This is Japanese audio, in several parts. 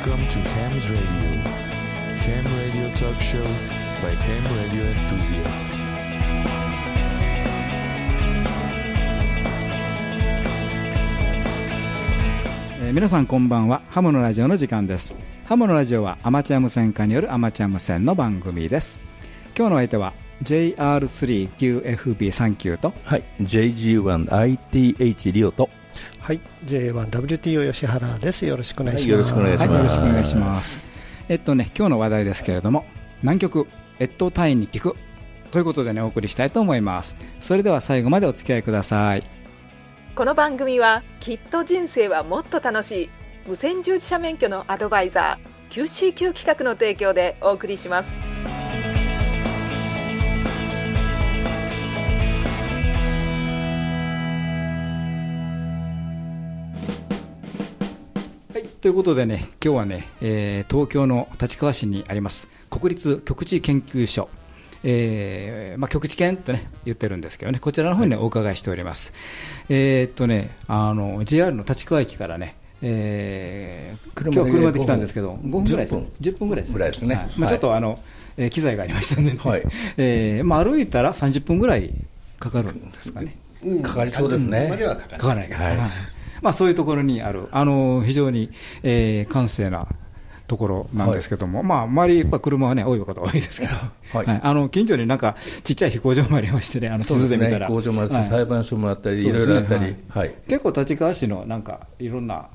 Welcome to Ham's Radio. Ham Radio Talk Show by Ham Radio Enthusiasts. えー皆さんこんばんはハムのラジオの時間ですハムのラジオはアマチュア無線化によるアマチュア無線の番組です今日の相手は JR3QFB39 と。はい。JG1ITH リオと。はい、J1WTO 吉原です。よろしくお願いします。はい。よろしくお願いします。はい、よろしくお願いします。えっとね今日の話題ですけれども南極越冬隊員に聞くということでねお送りしたいと思います。それでは最後までお付き合いください。この番組はきっと人生はもっと楽しい。無線従事者免許のアドバイザー QCQ 企画の提供でお送りしますということでね、今日はね、えー東京の立川市にあります国立極地研究所、えーまあ、極地研とね言ってるんですけどね、こちらの方にね、お伺いしております。えーっとね、あの JR の立川駅からね、えー、車で今日は車で来たんですけど、5分ぐらいです、10分。10分ぐらいですぐらいですね。はい。まあ、はい。ちょっとあの、えー機材がありましたんでね、はい。えーまあ、歩いたら30分ぐらいかかるんですかね。かかりそうですね。まではかかない。かはいまあ、そういうところにある、あの非常に、えー閑静なところなんですけども、まあ、周り、やっぱ車はね、多いことは多いですけど、はい。はい。あの近所になんかちっちゃい飛行場もありましてね、あので見たら、工場もあるし、はい。裁判所もあったり、いろいろあったり、はい。はい。結構、立川市のなんかいろんな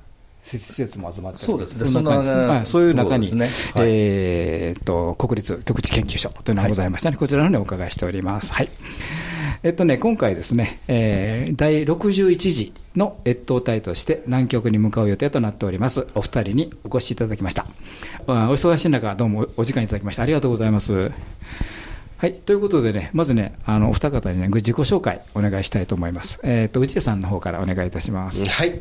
施設も集まってるそうです。ねそんなはい。そういう中に、ね。はい。えーっと国立極地研究所というのがございましたね、こちらの方にお伺いしております。はいえっとね、今回ですね、えー第61次の越冬隊として南極に向かう予定となっておりますお二人にお越しいただきました。あお忙しい中、どうもお時間いただきましてありがとうございます。はい、ということでね、まずね、あのお二方にね、自己紹介お願いしたいと思います。えっ、と、内江さんの方からお願いいたします。はい。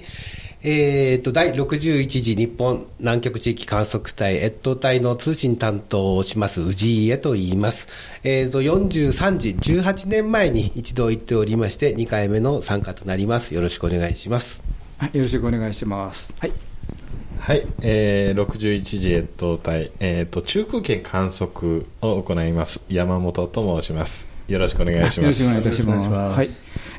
えー、と第61次日本南極地域観測隊越冬隊の通信担当をします氏家と言います、えー、と43時18年前に一度行っておりまして2回目の参加となります。よろしくお願いします。はい、よろしくお願いします。はい、はい、えー、61次越冬隊、えー、と中空圏観測を行います。山本と申しますよろしくお願いしますよろしくお願いいたします。はい、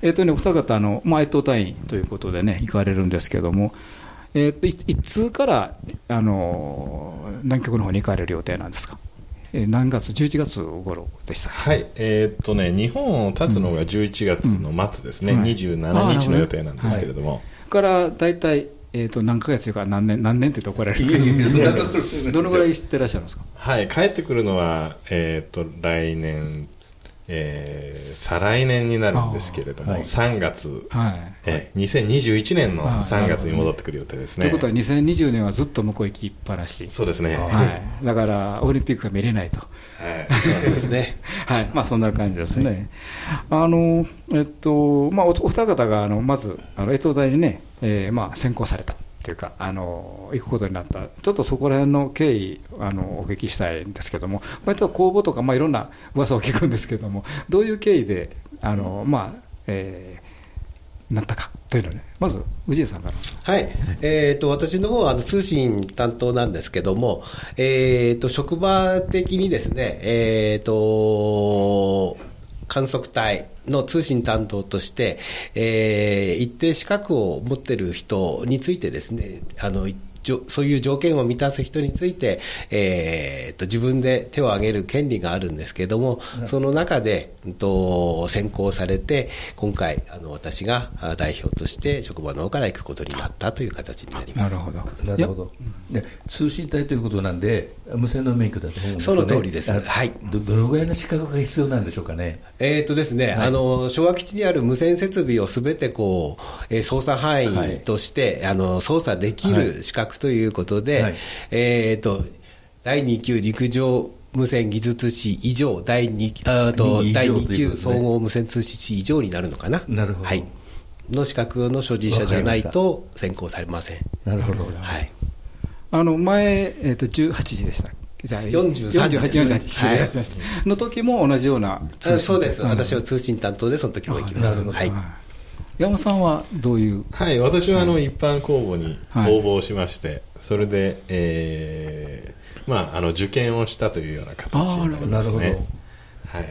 えっ、とね、お二方あの、まあ、越冬隊員ということでね、行かれるんですけども。えっ、と、いいつから、あのー南極の方に行かれる予定なんですか？えー何月、11月頃でした。はいえーっとね日本を立つのが11月の末ですね、うんはい27日の予定なんですけれども、から、大体、えっ、と、何ヶ月というか、何年、何年って言うと怒られる？どのぐらい知ってらっしゃるんですか？はい、帰ってくるのは、えーっと来年、えー再来年になるんですけれども、はい。3月、はい。えー2021年のあー3月に戻ってくる予定ですね。ということは、2020年はずっと向こう行きっぱなし。そうですね。はい。だから、オリンピックが見れないと。はい。そうですね。はい、まあそんな感じですね。あのえっとまあおお二方があのまずあの越冬大にね、えーまあ選考されたというかあの行くことになった。ちょっとそこら辺の経緯あのお聞きしたいんですけども、割と公募とかまあいろんな噂を聞くんですけども、どういう経緯であのまあ、えーなったかというのね、まず氏家さんから。はい、えー、と私の方はあの通信担当なんですけども、えー、と職場的にですね、えー、と観測隊の通信担当として、えー一定資格を持っている人についてですねあのそういう条件を満たす人について、えー、と自分で手を挙げる権利があるんですけれども、その中で、うんと選考されて、今回、あの私があ代表として職場の方から行くことになったという形になります。なるほど。なるほど、で通信隊ということなんで、無線の免許だと思うんですよね、その通りです。あはい。どどのぐらいの資格が必要なんでしょうかね。えーとですね、あの昭和基地にある無線設備をすべてこう、えー操作範囲として、あの操作できる資格ということで、はいえーと第2級陸上無線技術士以上、第 2, あと第2ということ級総合無線通信士以上になるのかな？なるほどはいの資格の所持者じゃないと選考されません。なるほど。はい。あの前、えー、と18時でした。43時です48失礼いたしました。の時も同じようなあそうです、はい私は通信担当でその時も行きました。はい。山本さんはどういう？はい、私はあの一般公募にはい。応募をしまして、それで、えーまあ、あの受験をしたというような形になりますね。なるはい、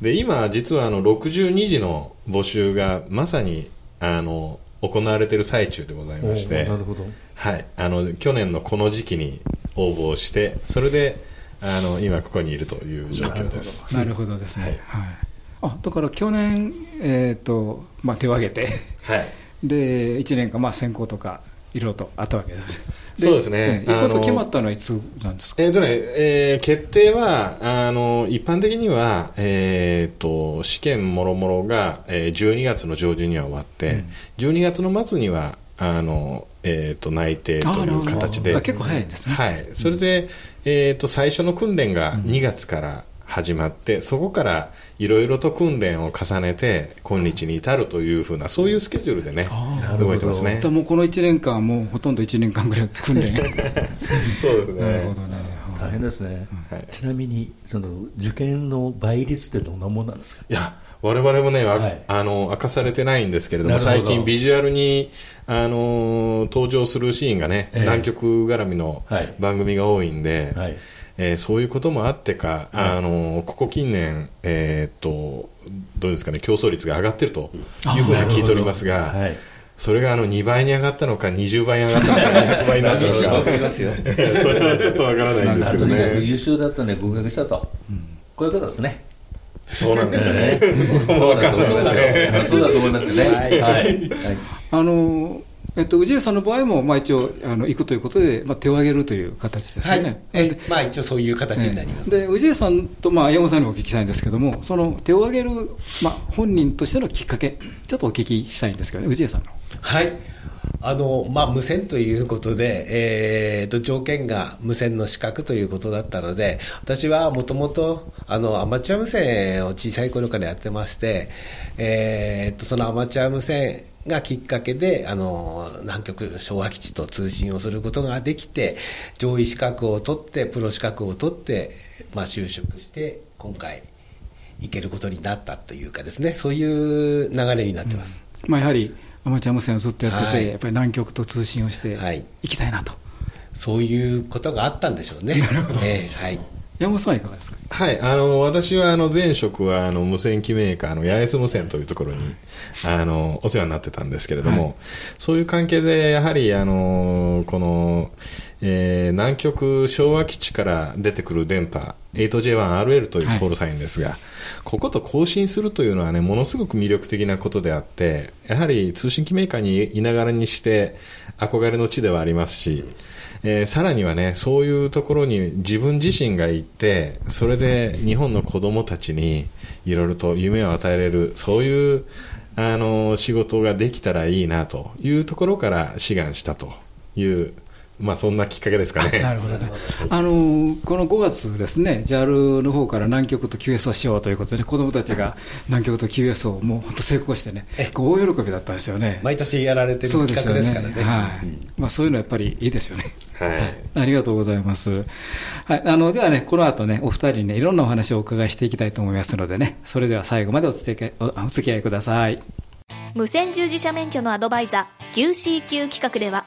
で今、実はあの62時の募集がまさにあの行われている最中でございまして、なるほど。はい、あの去年のこの時期に応募をして、それであの今ここにいるという状況です。なるほど。ですね、はいあだから去年、えーとまあ、手を挙げて、はい。で1年間、まあ、選考とかいろいろとあったわけです。そうですね。えー行くこと決まったのはいつなんですか、えーとねえー決定はあの一般的には、えー、と試験もろもろが、えー12月の上旬には終わって、12月の末にはあの、えー、と内定という形であ結構早いですね。はい、それで、えー、と最初の訓練が2月から始まって、そこからいろいろと訓練を重ねて今日に至るというふうなそういうスケジュールでね動いてますね。もうこの1年間はもうほとんど1年間ぐらい訓練。そうですなるねほどね。大変ですね、はい。ちなみにその受験の倍率ってどんなもんなんですか？いや我々もね、わはい。あの明かされてないんですけれども最近ビジュアルにあの登場するシーンがね、ええ。南極絡みのはい。番組が多いんで、はいえーそういうこともあってか、あのここ近年、えーっとどうですかね競争率が上がってるというふうに聞いておりますが、はい。それがあの2倍に上がったのか20倍に上がったのか200倍になったのか。思いますよ。それはちょっとわからないんですけどとにかくね優秀だったんで合格したと、こういうことですね。そうなんですかね。そうだと思いますよ。そうだと思いますよね。はい。はい。あのえっと、氏家さんの場合も、まあ、一応あの行くということで、まあ、手を挙げるという形ですはいよね。。えまあ一応そういう形になります。で氏家さんと、まあ、山本さんにもお聞きしたいんですけども、その手を挙げる、まあ、本人としてのきっかけ、ちょっとお聞きしたいんですけどね、氏家さんの。はい。あの、まあ、無線ということで、えーと、条件が無線の資格ということだったので、私はもともと、アマチュア無線を小さい頃からやってまして、えーと、そのアマチュア無線がきっかけで、あの、南極昭和基地と通信をすることができて、上位資格を取って、プロ資格を取って、まあ、就職して、今回、行けることになったというかですね、そういう流れになってます。まあ、やはりアマチュア無線をずっとやってて、はいやっぱり南極と通信をしてはい行きたいなと、そういうことがあったんでしょうね。ええはい。山本さんはいかがですか？はい、あの私はあの前職はあの無線機メーカーの八重洲無線というところにあのお世話になってたんですけれども、はいそういう関係でやはりあのこの、えー南極昭和基地から出てくる電波 8J1RL というコールサインですが、ここと交信するというのはねものすごく魅力的なことであってやはり通信機メーカーにいながらにして憧れの地ではありますし、えーさらにはねそういうところに自分自身が行ってそれで日本の子供たちにいろいろと夢を与えれるそういうあの仕事ができたらいいなというところから志願したというまあそんなきっかけですかね。なるほどね。あのこの5月ですね、JAL の方から南極と QS をしようということで、ね、子どもたちが南極と QS をもう本当成功してね、こう大喜びだったんですよね。毎年やられてる企画ですからね。はいまあ、そういうのはやっぱりいいですよね。はいありがとうございます。はい、あのではね、この後ね、お二人にね、いろんなお話をお伺いしていきたいと思いますのでね、それでは最後までお付き合いおお付き合いください。無線従事者免許のアドバイザー QCQ 企画では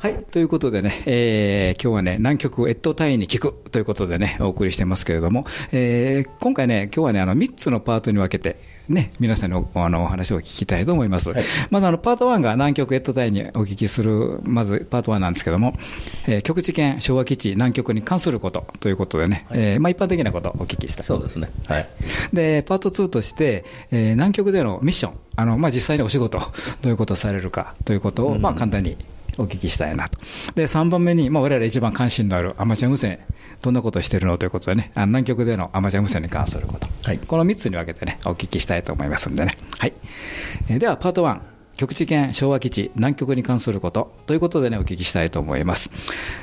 はい。ということでね、えー今日はね、南極越冬隊員に聞くということでね、お送りしてますけれども、えー今回ね、今日はね、あの、3つのパートに分けて、ね、皆さんのあのお話を聞きたいと思います。まずあの、パート1が南極越冬隊員にお聞きする、まずパート1なんですけども、えー極地圏昭和基地南極に関することということでね、えーまあ一般的なことをお聞きしたい。そうですねはいで、パート2として、えー南極でのミッション、あのまあ、実際にお仕事、どういうことをされるかということを、まあ、簡単にお聞きしたいなと。で、3番目に、まあ、我々一番関心のあるアマチュア無線、どんなことをしてるのということでね、あの南極でのアマチュア無線に関すること、はいこの3つに分けてね、お聞きしたいと思いますんでね。はい。えーでは、パート1、極地圏昭和基地南極に関することということでねお聞きしたいと思います、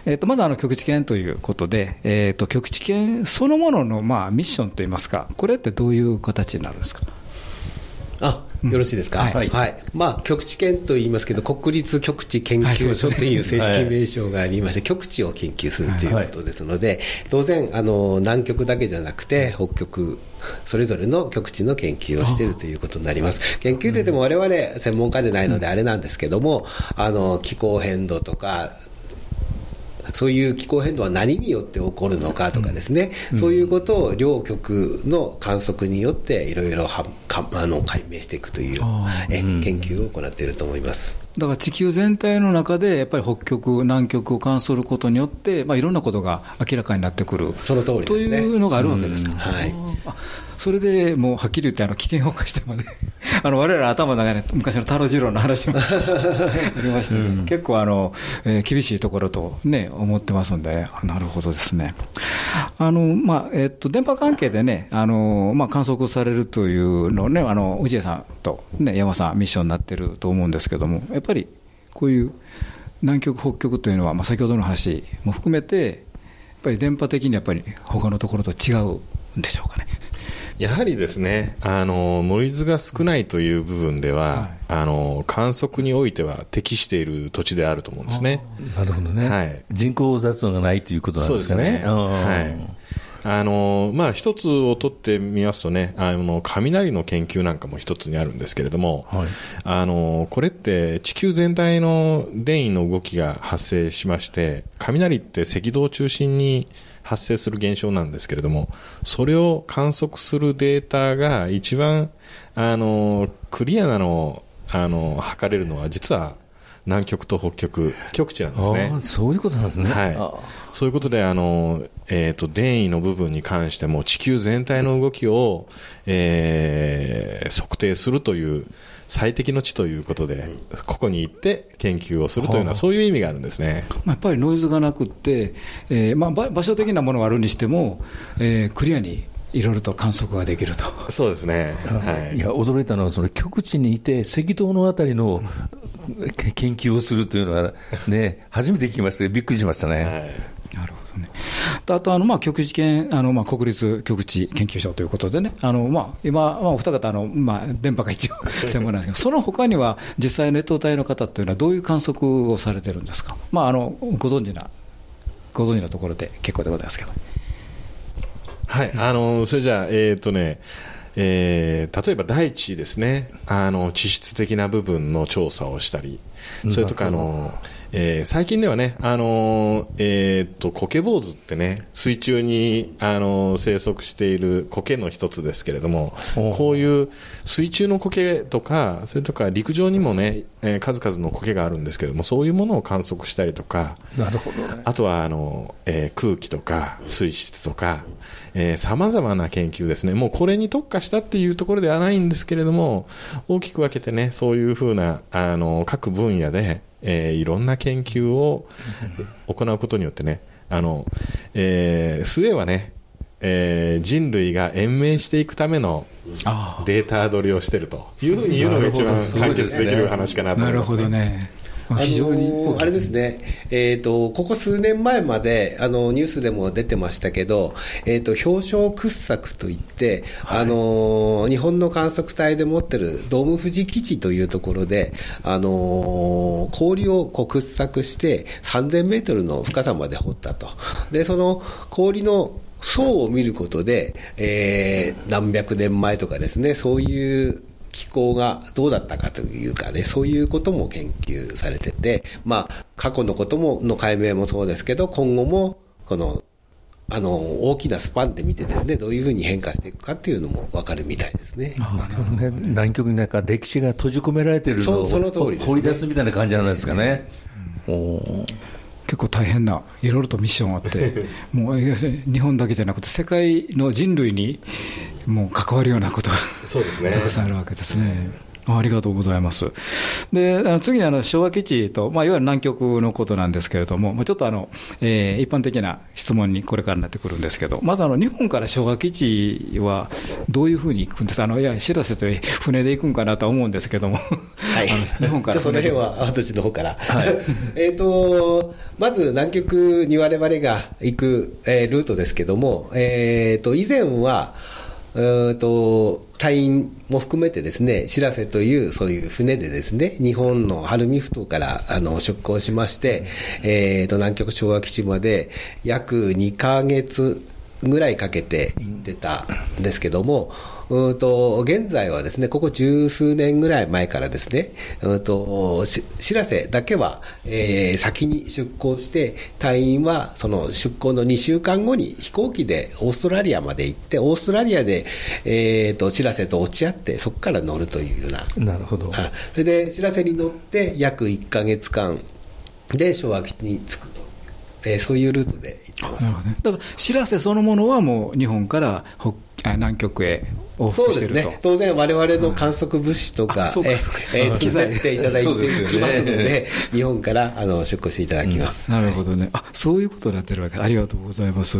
えー、とまずあの極地圏ということで、えー、と極地圏そのもののまあミッションといいますかこれってどういう形になるんですか？あよろしいですか、はい。はい。まあ、極地研と言いますけど、国立極地研究所という正式名称がありまして、極地を研究するということですので、当然あの、南極だけじゃなくて、北極、それぞれの極地の研究をしているということになります。研究といっても、我々専門家でないのであれなんですけども、あの気候変動とか、そういう気候変動は何によって起こるのかとかですね、そういうことを両極の観測によっていろいろはかあの解明していくというえ研究を行っていると思います。だから地球全体の中で、やっぱり北極、南極を観することによって、まあ、いろんなことが明らかになってくる。その通りね。というのがあるわけですか、はい。あそれでもうはっきり言って、あの危険を冒してまで、あの我々頭の中に昔の太郎次郎の話も ありましたけど、結構あの、えー厳しいところと、ね、思ってますんで、あなるほどですね。あのまあえっと電波関係でね、あのまあ、観測されるというのをね、あの氏家さんと、ね、山さん、ミッションになってると思うんですけども、やっぱりこういう南極、北極というのは、まあ、先ほどの話も含めて、やっぱり電波的にやっぱり他のところと違うんでしょうかね。やはりですねあのノイズが少ないという部分では、あの観測においては適している土地であると思うんですね。なるほどね、はい。人工雑音がないということなんですかね。あのまあ、一つを取ってみますとね、あの雷の研究なんかも一つにあるんですけれども、はい。あのこれって地球全体の電位の動きが発生しまして、雷って赤道を中心に発生する現象なんですけれども、それを観測するデータが一番あのクリアなのをあの測れるのは、実は南極と北極、極地なんですね。そういうことなんですね。はいあそういうことで、あの、えっ、と、電位の部分に関しても地球全体の動きを、えー測定するという最適の地ということで、ここに行って研究をするというのは、はあそういう意味があるんですね。まあやっぱりノイズがなくって、えーまあ、ば場所的なものがあるにしても、えークリアにいろいろと観測ができると。そうですね。はいいや驚いたのは、その極地にいて、赤道のあたりのけ研究をするというのは、ね、初めて聞きまして、びっくりしましたね。はいね。とあとあの、まあ、極地研あの、まあ、国立極地研究所ということでね、あのまあ、今、まあ、お二方あの、まあ、電波が一応専門なんですけど、その他には実際の越冬隊の方というのは、どういう観測をされてるんですか、まあ、あのご存知な、ご存知のところで結構でございますけど。はい、あのそれじゃあ、えっ、とね、えー例えば大地ですね、あの地質的な部分の調査をしたり、それとかあの、えー最近ではね、あのえーっとコケ坊主ってね、水中にあの生息している苔の一つですけれども、こういう水中の苔とか、それとか陸上にもね、えー数々の苔があるんですけれども、そういうものを観測したりとか、なるほどね。あとはあの、えー空気とか水質とかさまざまな研究ですね、もうこれに特化したっていうところではないんですけれども、大きく分けてね、そういうふうなあの各分野で、えーいろんな研究を行うことによってね、あのえー末はね、えー人類が延命していくためのあデータ取りをしているというふうに言うのが一番解決できる話かなと思います、なるほどね。まあ非常にあれですね、えーと、ここ数年前まであのニュースでも出てましたけど、えー、と表彰掘削といって、あのー日本の観測隊で持ってるドーム富士基地というところで、あのー氷をこう掘削して3000メートルの深さまで掘ったと。でその氷の層を見ることで、えー何百年前とかですね、そういう気候がどうだったかというかね、そういうことも研究されてて、まあ、過去のことも、の解明もそうですけど、今後も、この、あの、大きなスパンで見てですね、どういうふうに変化していくかっていうのも分かるみたいですね。なるほどね南極になんか歴史が閉じ込められてるのをそその通りね掘り出すみたいな感じなんですかね。おー結構大変な、いろいろとミッションがあって、もう日本だけじゃなくて、世界の人類にもう関わるようなことがそうですね たくさんあるわけですね。ありがとうございます。で、あの次にあの昭和基地と、まあ、いわゆる南極のことなんですけれども、まあ、ちょっとあの、えー一般的な質問にこれからなってくるんですけど、まずあの日本から昭和基地はどういうふうに行くんですか、あのいや、知らせという船で行くんかなとは思うんですけども、はい、日本からじゃあその辺は私の方から、えっとまず南極に我々が行く、えールートですけども、えー、と以前は、えー、と隊員も含めてですね、しらせというそういう船でですね、日本の晴海ふ頭からあの出港しまして、えー、と南極昭和基地まで約2か月ぐらいかけて行ってたんですけども、うーんと現在はですね、ここ十数年ぐらい前からですね、うーんとししらせだけは、えー先に出港して、隊員はその出港の2週間後に飛行機でオーストラリアまで行って、オーストラリアで、えー、としらせと落ち合って、そこから乗るというような。なるほど。あそれで知らせに乗って約1か月間で昭和基地に着くと、えーそういうルートで行ってます。なるほどね、だから、知らせそのものはもう日本から北あ南極へ往そうで復してると。すね、当然、我々の観測物資とかうかええー機材積んでいただいてきますので、日本からあの出港していただきます。なるほどね、あそういうことになってるわけありがとうございます。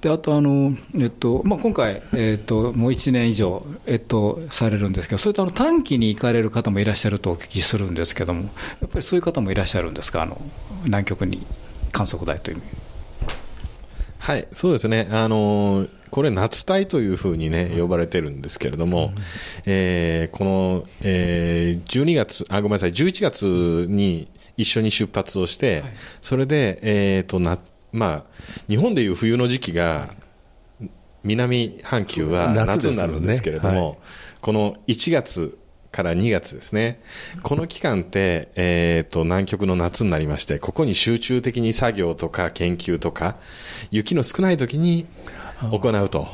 であとあの、えっとまあ、今回、えっと、もう1年以上、えっと、されるんですけど、それとあの短期に行かれる方もいらっしゃるとお聞きするんですけども、やっぱりそういう方もいらっしゃるんですか、あの南極に観測台という意味。はい、そうですね。あのーこれ夏隊というふうにね、呼ばれてるんですけれども、えーこの、えー12月、あ、ごめんなさい、11月に一緒に出発をして、それで、えっ、と、な、まあ、日本でいう冬の時期が、南半球は夏になるんですけれども、この1月から2月ですね、この期間って、えー、と南極の夏になりまして、ここに集中的に作業とか研究とか、雪の少ない時に行うと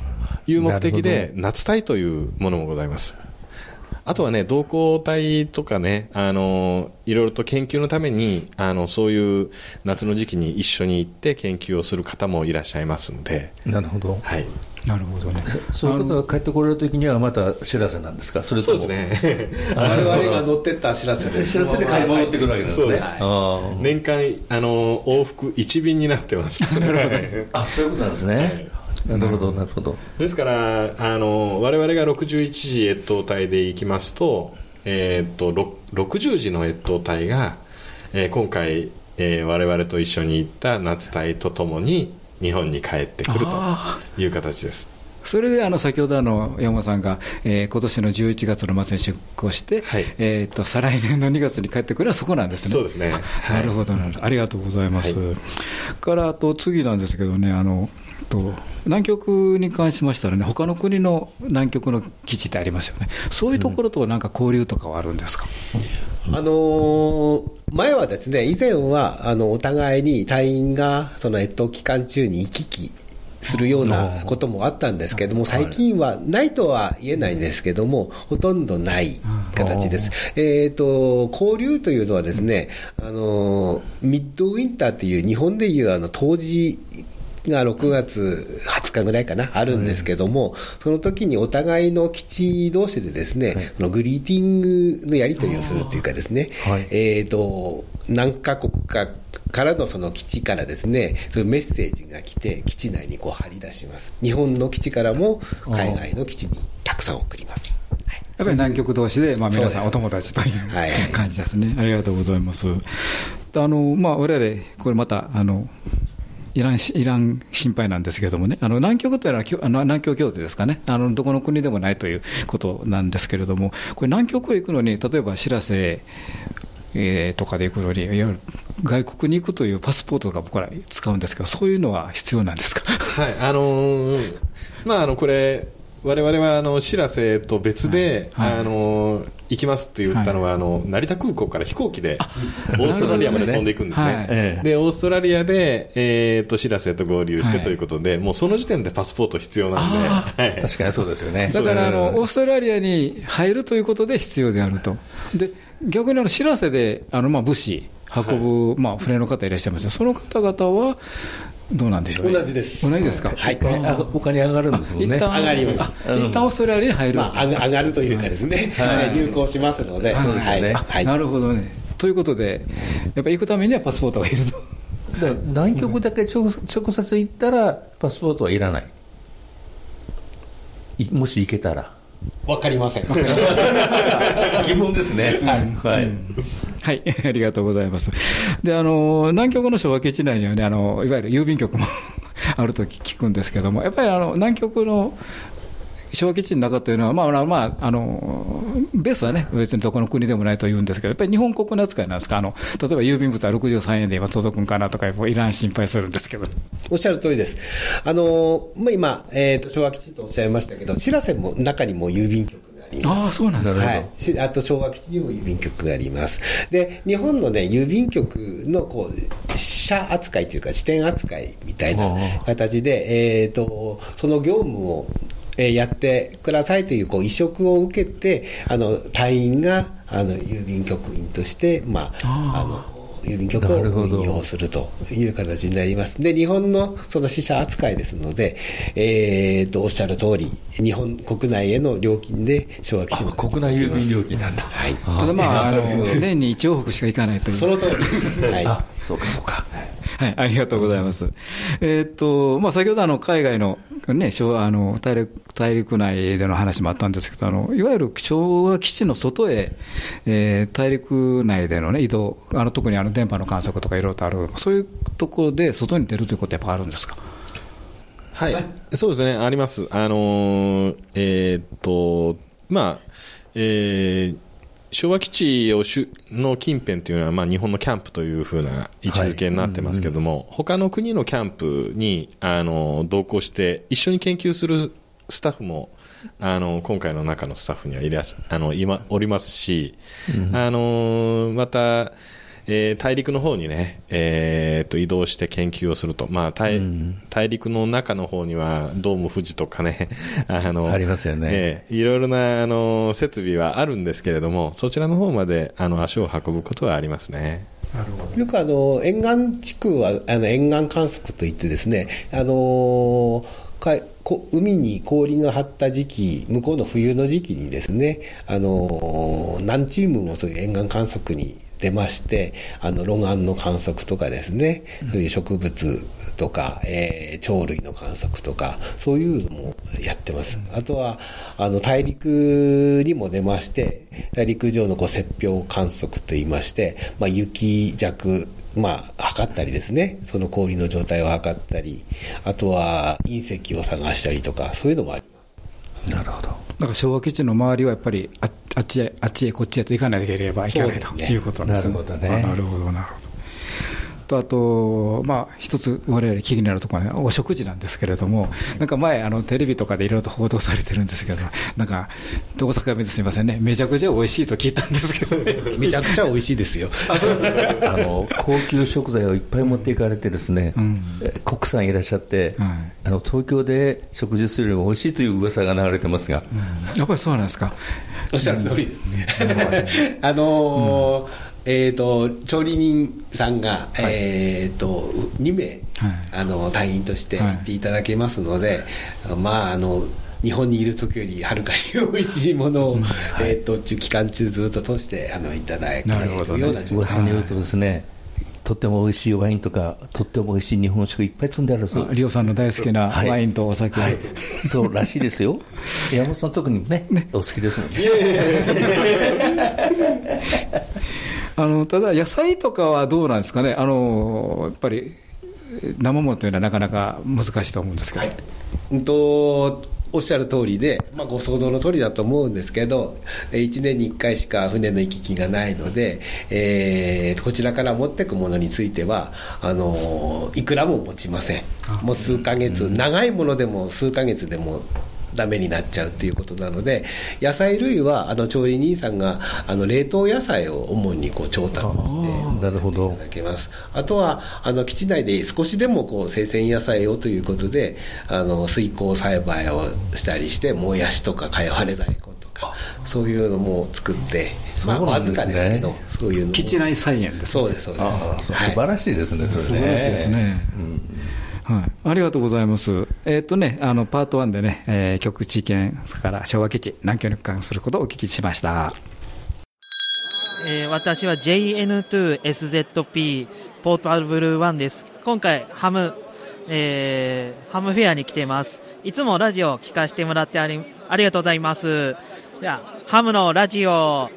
いう目的で、夏隊というものもございます。あとはね、同行隊とかね、あの、いろいろと研究のために、あの、そういう夏の時期に一緒に行って研究をする方もいらっしゃいますので、なるほど。はい。なるほどね。そういう方が帰ってこられるときにはまた知らせなんですか？それともそうですね。我々が乗ってった知らせで知らせで買い戻ってくるわけですね。そうですあー年間、あの、往復1便になってます。あ、そういうことなんですね。なるほど、なるほど。ですから、あの我々が61時越冬隊で行きますと、えーっとろ60時の越冬隊が、えー今回、えー我々と一緒に行った夏隊とともに日本に帰ってくるあという形です。それであの先ほどあの山本さんが、えー今年の11月の末に出港して、はいえー、と再来年の2月に帰ってくるのはそこなんですね。そうですねあなるほどなるほど、ありがとうございます。はからあと次なんですけどね、あのと。南極に関しましたらね、他の国の南極の基地ってありますよね、そういうところとなんか交流とかはあるんですか、あのー前はですね、以前はあのお互いに隊員がその越冬期間中に行き来するようなこともあったんですけども、最近はないとは言えないんですけども、ほとんどない形です。えっ、と、交流というのはですね、あのーミッドウィンターっていう日本でいうあの冬至が6月20日ぐらいかな、あるんですけども、その時にお互いの基地同士でですね、そのグリーティングのやり取りをするっていうかですね、はい。えっ、と、何カ国かからのその基地からですね、そういうメッセージが来て、基地内にこう張り出します。日本の基地からも海外の基地にたくさん送ります。はい。やっぱり南極同士で、まあ、皆さんお友達というはい。感じですね、ありがとうございます。あのまあ、我々これまたあのいらんしいらん心配なんですけれどもね、あの南極というのはきょあの南極協定ですかね。あの、どこの国でもないということなんですけれども、これ、南極へ行くのに、例えばしらせ、えーとかで行くのに、いわゆる外国に行くというパスポートとか僕ら使うんですけど、そういうのは必要なんですか？はい、あのーまあ、あの、これ、我々は、あの、しらせと別で、はいはい。あのー行きますって言ったのは、あの、成田空港から飛行機で、オーストラリアまで飛んでいくんですはい。ね。ええ。で、オーストラリアで、えっと、しらせと合流してはい。ということで、もうその時点でパスポート必要なんで、はい。確かにそうですよね。だからあの、うんオーストラリアに入るということで必要であると、で逆にあの知らせであのまあ物資運ぶ、まあ、船の方いらっしゃいますよ、その方々はどうなんでしょう？ね同じです。同じですか、はい。あお金上がるんですもんね。一旦上がります。あ一旦オーストラリアに入る、まあ、上が上がるというかですね、はい。入港しますので、そうですよね。なるほどね。ということで、やっぱり行くためにはパスポートがいると。だから南極だけ直直接行ったら、パスポートはいらない。いもし行けたら。わかりません。疑問ですね。はい。はい、ありがとうございます。で、あの、南極の昭和基地内にはね、あの、いわゆる郵便局も あると聞くんですけども、やっぱりあの、南極の昭和基地の中というのは、まあ、まあ、あの、ベースはね、別にどこの国でもないと言うんですけど、やっぱり日本国の扱いなんですか、あの、例えば郵便物は63円で今届くんかなとか、もういらん心配するんですけど。おっしゃる通りです。あの、まあ、今、えっ、と、昭和基地とおっしゃいましたけど、しらせも中にも郵便局があります。ああ、そうなんですか。はい、しあと昭和基地にも郵便局があります。で、日本のね、郵便局のこう、社扱いというか、支店扱いみたいな形で、えっ、と、その業務を、えーやってくださいというこう移植を受けて、あの隊員があの郵便局員として、まあ、あの郵便局を運用するという形になります。で、日本のその死者扱いですので、えー、とおっしゃる通り、日本国内への料金で昭和基地の国内郵便料金なんだ。はい。ただまあ、あの、年に1往復しか行かないという。その通りです。はい。あ、そうかそうか。はい、ありがとうございます。えーっと、まあ、先ほどあの、海外のね、昭和あの大陸、大陸内での話もあったんですけど、あの、いわゆる昭和基地の外へ、えー大陸内でのね、移動、あの、特にあの、電波の観測とかいろいろとある、そういうところで外に出るということはやっぱあるんですか？はい、そうですね、あります。あのーえーっと、まあ、えー昭和基地をしゅの近辺というのは、まあ、日本のキャンプというふうな位置づけになってますけれども、他の国のキャンプにあの同行して、一緒に研究するスタッフも、あの今回の中のスタッフにはいらっしあの今おりますし、あのまた、えー大陸の方にね、えーと移動して研究をすると、まあ大大陸の中の方にはドーム富士とかね、あのありますよね。ええいろいろなあの設備はあるんですけれども、そちらの方まであの足を運ぶことはありますね。よくあの沿岸地区はあの沿岸観測といってですね、あのかこ海に氷が張った時期、向こうの冬の時期にですね、あの何チームもそういう沿岸観測に出まして、あの露岸の観測とかですね、そういう植物とか、えー鳥類の観測とか、そういうのもやってます。あとはあの大陸にも出まして、大陸上のこう雪氷観測といいまして、まあ、雪弱、まあ、測ったりですね、その氷の状態を測ったり、あとは隕石を探したりとか、そういうのもあります。なるほど。だから昭和基地の周りはやっぱりああっちへ、あっちへこっちへと行かなければいけないということなんですね。なるほどねあなるほど、なるほど。とあと、まあ、一つ、我々気になるところは、ね、お食事なんですけれども、なんか前、あのテレビとかでいろいろと報道されてるんですけど、なんか、大阪弁ですみませんね、めちゃくちゃ美味しいと聞いたんですけどね。めちゃくちゃ美味しいですよ。あの高級食材をいっぱい持っていかれてですね、んえ国産いらっしゃって、はいあの東京で食事するよりも美味しいという噂が流れてますが、やっぱりそうなんですか。おっしゃる通りですね。あのーえー、と調理人さんが、えー、と2名、はい。あの隊員としてはい。行っていただけますので、まああの日本にいる時よりはるかに美味しいものを、えー、と中期間中ずっと通してあのいただけなるほどね。るような状態噂によるとですね、とっても美味しいワインとか、とっても美味しい日本酒がいっぱい積んであるそうです。リオさんの大好きなはい。ワインとお酒。を、はい、そうらしいですよ。山本さん特にね、お好きですもんね。あのただ、野菜とかはどうなんですかね、あのやっぱり生ものというのはなかなか難しいと思うんですけど、うんとおっしゃる通りで、まあ、ご想像の通りだと思うんですけど、1年に1回しか船の行き来がないので、えーこちらから持っていくものについてはあのいくらも持ちません、もう数ヶ月、長いものでも数ヶ月でもダメになっちゃうっていうことなので野菜類はあの調理人さんがあの冷凍野菜を主にこう調達してなるほどいた。だけますあとはあの基地内で少しでもこう生鮮野菜をということであの水耕栽培をしたりしてもやしとかかやわれ大根とかかそういうのも作って、まあ、そうなんですねわずかですけどそういうのも基地内菜園ですねそうですそうです素晴らしいですね、それね。ですね。はい、ありがとうございます。えーっとね、あのパート1でね、えー、局地圏から昭和基地、南京に関することをお聞きしました。えー私は JN2SZP ポータルブルー1です。今回ハム、えーハムフェアに来ています。いつもラジオを聞かせてもらってありありがとうございます。では、ハムのラジオ。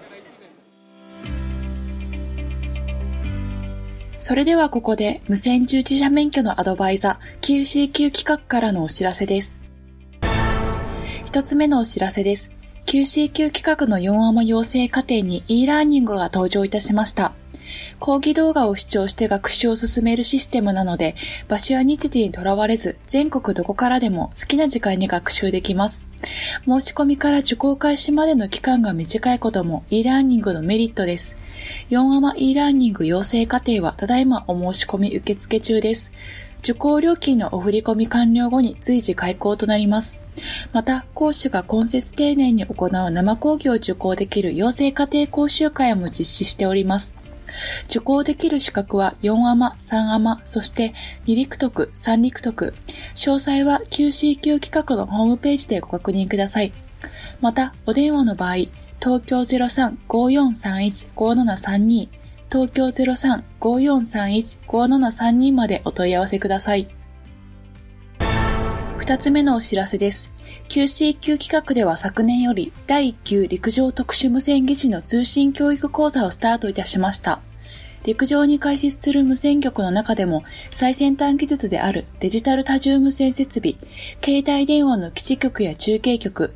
それではここで無線従事者免許のアドバイザー QCQ 企画からのお知らせです。一つ目のお知らせです。QCQ 企画の4アマ養成課程に e ラーニングが登場いたしました。講義動画を視聴して学習を進めるシステムなので、場所や日時にとらわれず、全国どこからでも好きな時間に学習できます。申し込みから受講開始までの期間が短いことも e ラーニングのメリットです。4アマ e ラーニング養成課程はただいまお申し込み受付中です。受講料金のお振込み完了後に随時開講となります。また、講師が今節丁寧に行う生講義を受講できる養成課程講習会も実施しております。受講できる資格は4アマ、3アマ、そして2陸徳、3陸徳。詳細は QCQ 企画のホームページでご確認ください。また、お電話の場合、東京03-5431-5732東京03-5431-5732までお問い合わせください。二つ目のお知らせです。QCQ 企画では昨年より第1級陸上特殊無線技師の通信教育講座をスタートいたしました。陸上に開設する無線局の中でも最先端技術であるデジタル多重無線設備、携帯電話の基地局や中継局、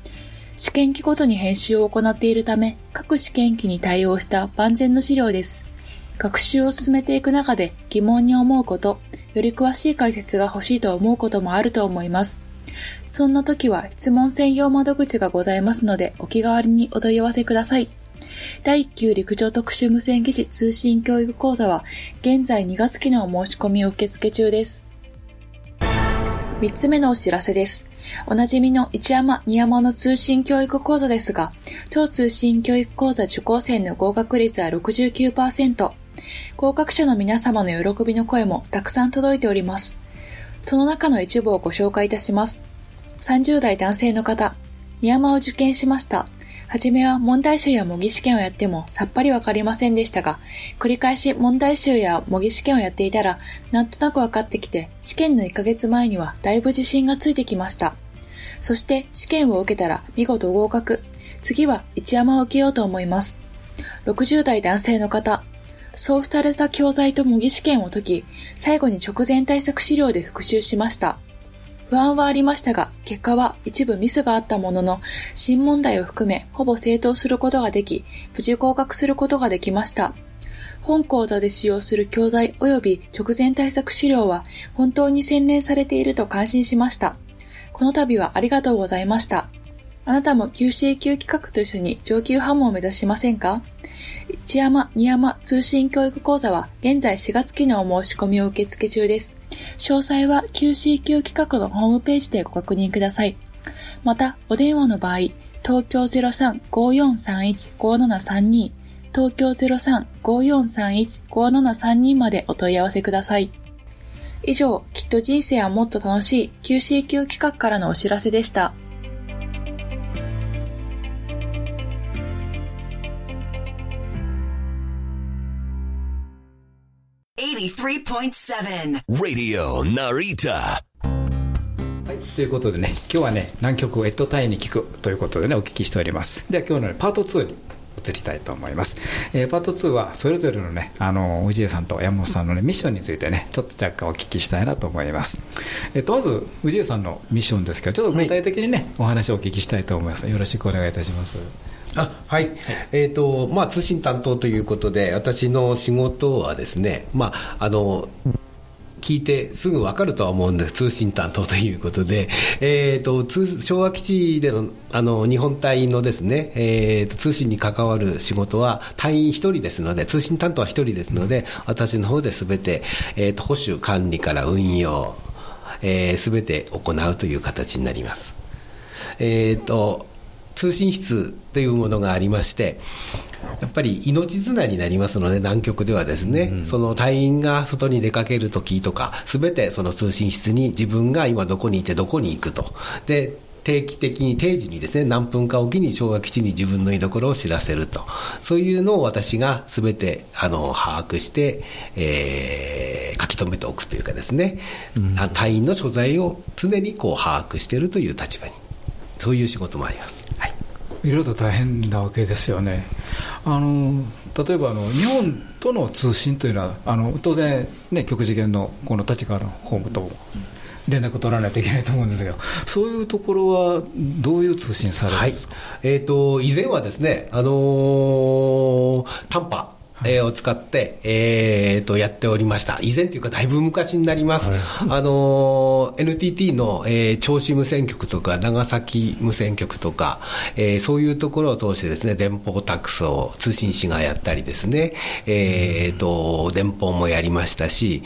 試験期ごとに編集を行っているため、各試験期に対応した万全の資料です。学習を進めていく中で疑問に思うこと、より詳しい解説が欲しいと思うこともあると思います。そんな時は質問専用窓口がございますので、お気軽にお問い合わせください。第1級陸上特殊無線技師通信教育講座は、現在2月期のお申し込みを受付中です。3つ目のお知らせです。おなじみの一山二山の通信教育講座ですが、当通信教育講座受講生の合格率は69%。合格者の皆様の喜びの声もたくさん届いております。その中の一部をご紹介いたします。30代男性の方、二山を受験しました。はじめは問題集や模擬試験をやってもさっぱりわかりませんでしたが、繰り返し問題集や模擬試験をやっていたら、なんとなくわかってきて、試験の1ヶ月前にはだいぶ自信がついてきました。そして試験を受けたら見事合格。次は一山を受けようと思います。60代男性の方、送付された教材と模擬試験を解き、最後に直前対策資料で復習しました。不安はありましたが、結果は一部ミスがあったものの、新問題を含めほぼ正答することができ、無事合格することができました。本講座で使用する教材及び直前対策資料は本当に洗練されていると感心しました。この度はありがとうございました。あなたも QCQ 企画と一緒に上級ハムを目指しませんか？一山、二山通信教育講座は現在4月期のお申し込みを受付中です。詳細は QCQ 企画のホームページでご確認ください。また、お電話の場合、東京03-5431-5732東京03-5431-5732までお問い合わせください。以上、きっと人生はもっと楽しい QCQ 企画からのお知らせでした。83.7 Radio Narita. はい、ということでね、今日はね、南極越冬隊に聞くということでね、お聞きしております。では今日の、ね、パート2に移りたいと思います。えーパート2はそれぞれのね、あの、氏家さんと山本さんのね、ミッションについてね、ちょっと若干お聞きしたいなと思います。えっと、まず、氏家さんのミッションですけど、ちょっと具体的にね、お話をお聞きしたいと思います。よろしくお願いいたします。あはい、えーとまあ、通信担当ということで、私の仕事はですね、まあ、あの聞いてすぐ分かるとは思うんです、通信担当ということで、えー、と通昭和基地でのあの日本隊のですね、えー、と通信に関わる仕事は隊員1人ですので、通信担当は1人ですので、私の方ですべて、えー、と保守、管理から運用、す、えー、べ、て行うという形になります。えーと通信室というものがありまして、やっぱり命綱になりますので、南極ではですね、その隊員が外に出かけるときとか、すべてその通信室に自分が今どこにいてどこに行くと。で定期的に定時にですね何分かおきに昭和基地に自分の居所を知らせると。そういうのを私がすべてあの把握して、えー書き留めておくというかですね、あ隊員の所在を常にこう把握しているという立場に。そういう仕事もあります。いろいろと大変なわけですよね。あの例えばあの日本との通信というのはあの当然、ね、局次元のこの立川のホームと連絡を取らないといけないと思うんですけどそういうところはどういう通信されるんですか、えー、と以前はですね、あのー短波えーを使って、えーとやっておりました。以前というかだいぶ昔になります。あのー NTT の、えー銚子無線局とか長崎無線局とか、えーそういうところを通してですね、電報タクスを通信士がやったりですね、えーと電報もやりましたし、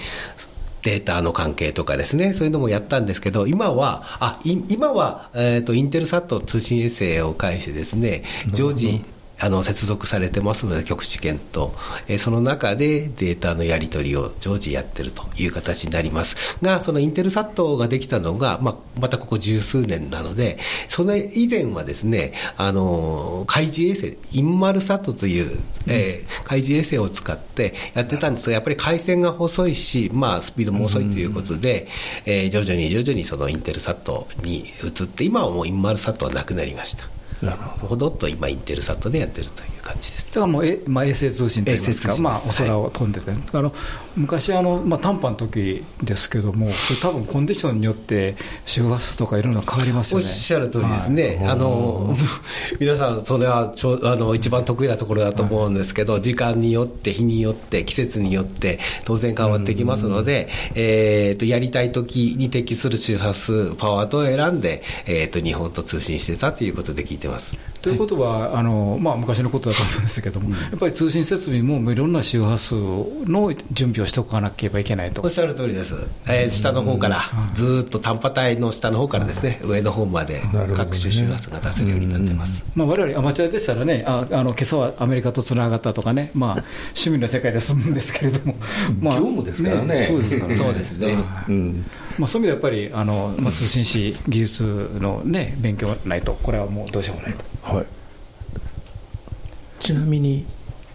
データの関係とかですね、そういうのもやったんですけど、今は、あ、い今は、えっ、と、インテルサット通信衛星を介してですね、常時、あの接続されてますので、局地圏と、えーその中でデータのやり取りを常時やってるという形になりますが、そのインテルサットができたのが、まあ、またここ十数年なので、それ以前はですね、あの海事衛星、インマルサットという、えー海事衛星を使ってやってたんですが、やっぱり回線が細いし、まあ、スピードも遅いということで、えー徐々に徐々にそのインテルサットに移って、今はもうインマルサットはなくなりました。ほどっと今、インテルサットでやってるという。感じです。だからもうえ、まあ、衛星通信といいますか、まあ、お空を飛んでて、あの昔あの、まあ、短波の時ですけども、それ多分コンディションによって周波数とかいろんなの変わりますおよね。っしゃる通りですね、あの 皆さん、それはちょあの一番得意なところだと思うんですけど、時間によって、日によって、季節によって、当然変わってきますので、えーとやりたい時に適する周波数、パワーと選んで、えーと日本と通信してたということで聞いてます。ということは、あのまあ、昔のことだと思うんですけども、やっぱり通信設備もいろんな周波数の準備をしておかなければいけないと。おっ。しゃる通りです、えー下の方から、ずーっと短波帯の下の方からですね、上の方まで各種周波数が出せるようになってます。まあ、我々アマチュアでしたらね、ああの今朝はアメリカとつながったとかね、まあ、趣味の世界で済むんですけれども、まあ、業務ですからね。そうですね。そうですね。うん。まあ、そういう意味ではやっぱりあの、まあ、通信士技術の、ね、勉強がないと、これはもうどうしようもないと。はい、ちなみに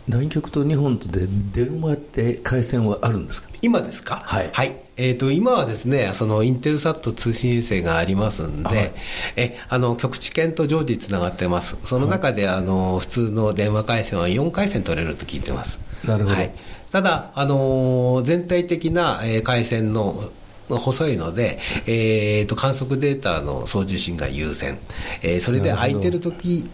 南極と日本とで電話って回線はあるんですか？今ですか？はい。えー、と今はですねそのインテルサット通信衛星がありますんで、はい。えあの局地圏と常時つながってます。その中で、あの普通の電話回線は4回線取れると聞いてます。なるほど。はい、ただ、あのー全体的な、えー回線の細いので、えー、と観測データの送受信が優先、えーそれで空いてる時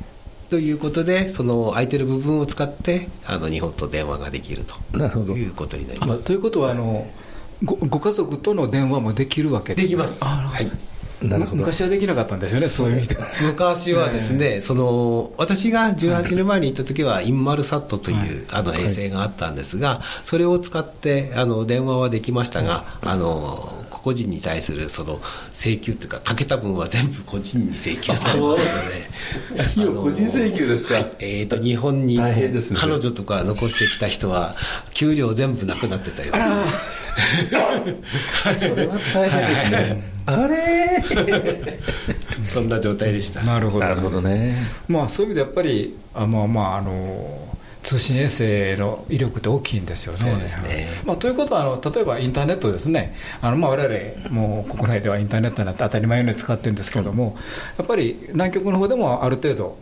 ということでその空いてる部分を使ってあの日本と電話ができるとなるほど。いうことになります。まあ、ということはあのご、ご家族との電話もできるわけできます。あはい。なるほど。昔はできなかったんですよね、そういう意味で。昔はですね、その私が18年前に行った時は、インマルサットという、あの衛星があったんですが、それを使ってあの電話はできましたが、あの個人に対するその請求というか、かけた分は全部個人に請求されますので、費用個人請求ですか？はいえーと日本に彼女とか残してきた人は、給料全部なくなってたようです。それは大変ですね。あれ？そんな状態でした。なるほど。なるほどね。まあ、そういう意味でやっぱり、あまあまあ、あの、通信衛星の威力って大きいんですよね。そうですねまあ、ということはあの、例えばインターネットですね、あのまあ我々もう国内ではインターネットなんて当たり前のように使ってるんですけれども、やっぱり南極の方でもある程度、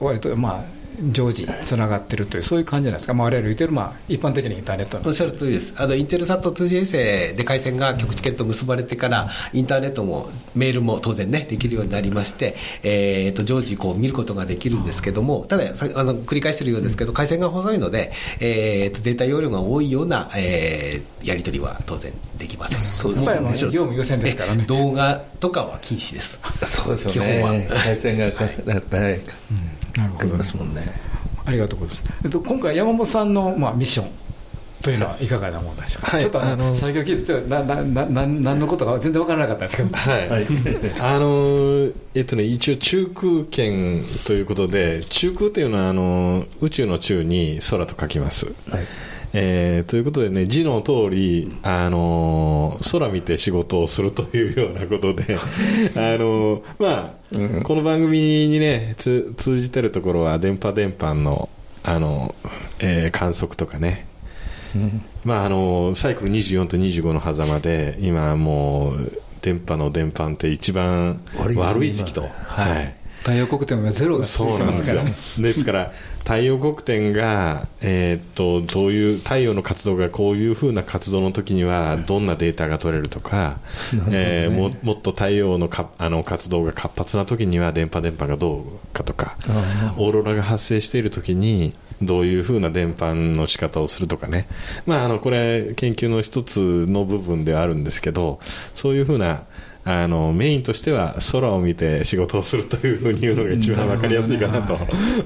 割とまあ常時つながってるという、そういう感じじゃないですか、まあ、我々言ってる、まあ、一般的にインターネットのおっしゃる通りです。あの、インテルサット 2G 衛星で回線が局地圏と結ばれてから、インターネットもメールも当然ね、できるようになりまして、えー、と、常時こう見ることができるんですけども、ただ、さあの、繰り返しているようですけど、回線が細いので、えー、と、データ容量が多いような、えー、やり取りは当然できません。そうやっぱりまあ業務優先ですからね。動画とかは禁止です。そうですよ基本はね。回線がか、やっぱり、なるほどありますもんね。ありがとうございます。えっと、今回、山本さんの、まあ、ミッションというのはいかがなものでしょうか？はいちょっとあの、作業聞いて、ちょっとな、な、な、な何のことか全然わからなかったんですけど。はい、は いあのーえっとね、一応、中空圏ということで、中空というのはあのー宇宙の中に空と書きます。はい。えーということでね、字の通り、あのー空見て仕事をするというようなことで、あのーまあ、この番組にね、つ通じてるところは、電波電波の、あのえー観測とかね、まああのサイクル24と25の狭間で今もう電波の伝播って一番悪い時期と、はい、太陽光点はゼロが続いてそうなんですよ。ますからね。ですから太陽黒点が、えーっとどういう太陽の活動がこういうふうな活動の時にはどんなデータが取れるとか、えーももっと太陽のかあの活動が活発な時には電波電波がどうかとかオーロラが発生している時にどういうふうな伝播の仕方をするとかね、まあ、あのこれ研究の一つの部分ではあるんですけどそういうふうなあのメインとしては空を見て仕事をするというふうに言うのが一番わかりやすいかなと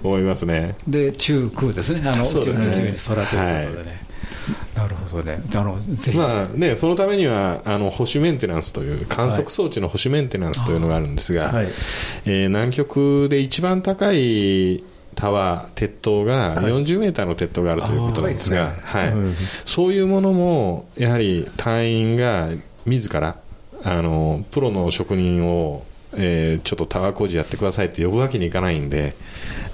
思いますね。で、中空ですね。あの、そうですね中に空ということでね。なるほどね。あの、ぜひ。まあね、そのためにはあの保守メンテナンスという観測装置の保守メンテナンスというのがあるんですが、はい。えー南極で一番高いタワー、鉄塔がはい40メーターの鉄塔があるということなんですが、はいうんそういうものもやはり隊員が自らあのプロの職人をえーちょっとタワー工事やってくださいって呼ぶわけにいかないんで、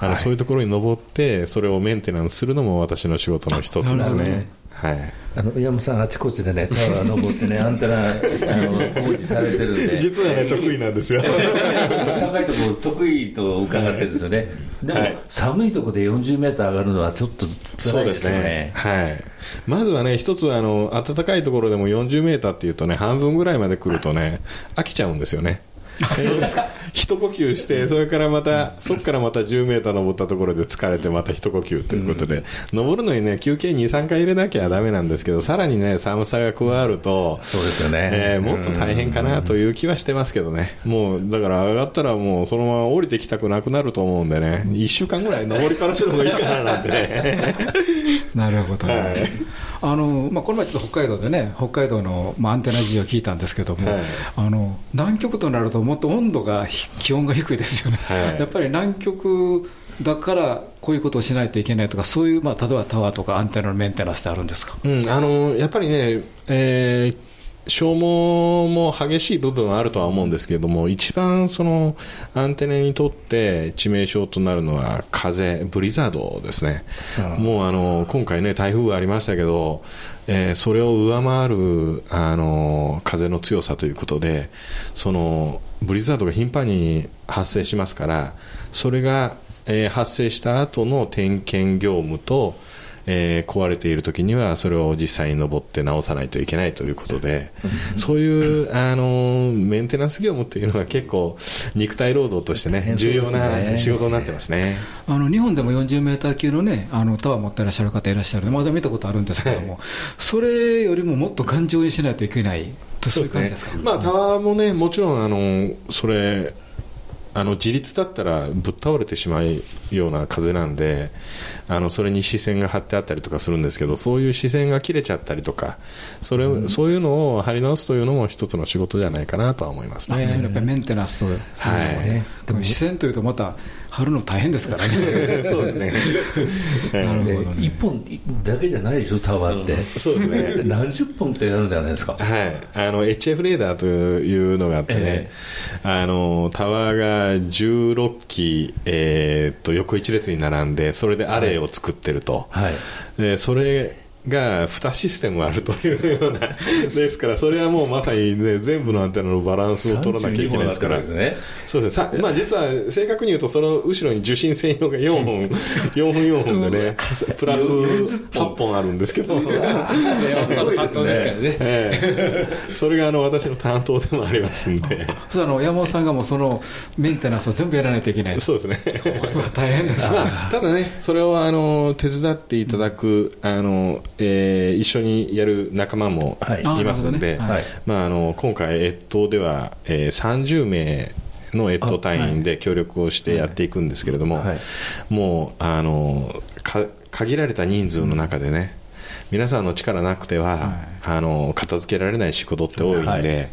あのそういうところに登って、それをメンテナンスするのも私の仕事の一つですね。はいあの山本さん、あちこちでね、タワー登ってね、アンテナあの工事されてるんで、実はね、得意なんですよ。高いところ得意と伺ってるんですよね、でも、はい寒いところで40メーター上がるのはちょっと辛いですよね。はい。まずはね、一つあの、暖かいところでも40メーターっていうとね、半分ぐらいまで来るとね、飽きちゃうんですよね。そうですか。一呼吸して、それからまた、そこからまた10メーター登ったところで疲れて、また一呼吸ということで、登るのにね、休憩2、3回入れなきゃダメなんですけど、さらにね、寒さが加わると、そうですよね。えーもっと大変かなという気はしてますけどね。もう、だから上がったらもう、そのまま降りてきたくなくなると思うんでね、1週間ぐらい登りっぱなしの方がいいかななんてね。なるほど、ね。はい。あのまあ、この前、ちょっと北海道でね、北海道の、まあ、アンテナ事情を聞いたんですけども、はい。あの南極となると、もっと温度が、ひ気温が低いですよね、はい。やっぱり南極だからこういうことをしないといけないとか、そういう、まあ、例えばタワーとかアンテナのメンテナンスってあるんですか？うん、あのやっぱりね、えー消耗も激しい部分はあるとは思うんですけれども、一番そのアンテナにとって致命傷となるのは風、ブリザードですね、もうあの今回ね、台風がありましたけど、えーそれを上回るあの風の強さということで、そのブリザードが頻繁に発生しますから、それが、えー発生した後の点検業務と、えー壊れている時にはそれを実際に登って直さないといけないということで、そういうあのメンテナンス業務というのは結構肉体労働としてね変重要な仕事になってますね。あの日本でも40メーター級の,、ね、あのタワー持ってらっしゃる方いらっしゃるので、まだ見たことあるんですけども、それよりももっと頑丈にしないといけないとそういう感じですか？まあ、タワーもね、もちろん、あの、それ、あの自立だったらぶっ倒れてしまうような風なんであのそれに視線が張ってあったりとかするんですけどそういう視線が切れちゃったりとかそれ、うん、そういうのを張り直すというのも一つの仕事じゃないかなとは思いますね。やっぱりメンテナンスと、はい、でも視線というとまた貼るの大変ですからね。そうですね。なるほど、ね。一本だけじゃないでしょ、タワーって。そうですね。何十本ってやるんじゃないですか？はい。あの、HF レーダーというのがあってね、えー、あの、タワーが16機、えー、っと、横一列に並んで、それでアレイを作ってると。はい。で、それ、が2システムあるというような、ですから、それはもうまさに、ね、全部のアンテナのバランスを取らなきゃいけないですから、ね、そうですね、まあ、実は正確に言うと、その後ろに受信専用が4本、4本4本でね、プラス8本。あるんですけど、すごいですね、それがあの私の担当でもありますんで、そうあの山本さんがもうそのメンテナンスを全部やらないといけない。そうですね、大変です、まあ、ただね、それをあの手伝っていただく、あのえー、一緒にやる仲間もい。ますので、まあ、あの今回、越冬では、えー、30名の越冬隊員で協力をしてやっていくんですけれども、はい、もうあの限られた人数の中でね、皆さんの力なくては、はい、あの片付けられない仕事って多いんで。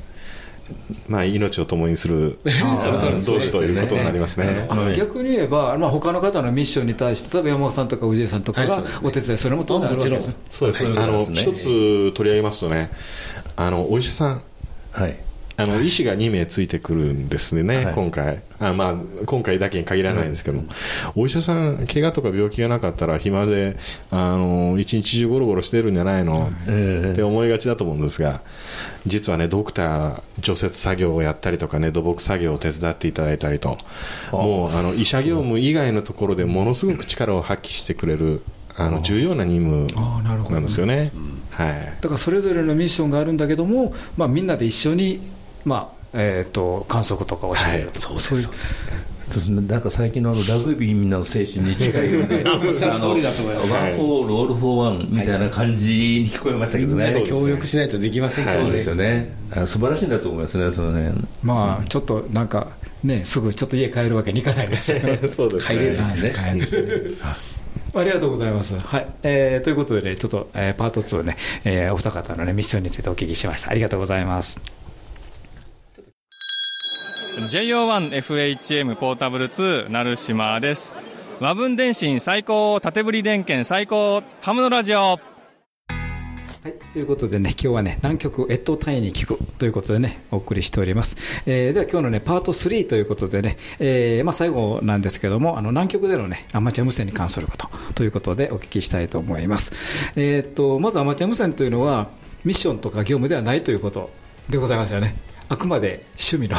はいまあ、命を共にする 同志ということになりますね、逆に言えば、まあ他の方のミッションに対して、例えば山本さんとか氏家さんとかがお手伝い、それも当然あるわけですそうですあの一つ取り上げますとね、あのお医者さん、はいあの医師が2名ついてくるんですね、はい、今回。あ、まあ、今回だけに限らないんですけども、お医者さん、怪我とか病気がなかったら、暇であの一日中ゴロゴロしてるんじゃないの、って思いがちだと思うんですが、実はね、ドクター、除雪作業をやったりとかね、土木作業を手伝っていただいたりと、もうあの医者業務以外のところでものすごく力を発揮してくれる。あの重要な任務なんですよね、はい、だからそれぞれのミッションがあるんだけども、まあ、みんなで一緒にまあえーと、観測とかをしている。と、はい、そういうなんか最近のあのラグビーみんなの精神に近いよね、あのワン・フォール、オール・フォー・ワンみたいな感じに聞こえましたけどね、はい、協力しないとできませんからね、そうですよね、素晴らしいんだと思いますね、そのねまあ、ちょっとなんか、ね、すぐちょっと家帰るわけにいかないです そうですね、帰れるですね。ありがとうございます。はい。えー、ということでね、ちょっと、えー、パート2ね、えー、お二方のね、ミッションについてお聞きしました。ありがとうございます。JO1FHM ポータブル2成島です和文電信最高縦振り電源最高ハムのラジオはい、ということでね、今日はね、南極越冬隊に聞くということでね、お送りしております。えー、では今日のね、パート3ということでね、えー、まあ最後なんですけども、あの、南極でのね、アマチュア無線に関することということでお聞きしたいと思います。えっ、と、まずアマチュア無線というのは、ミッションとか業務ではないということでございますよね。あくまで趣味の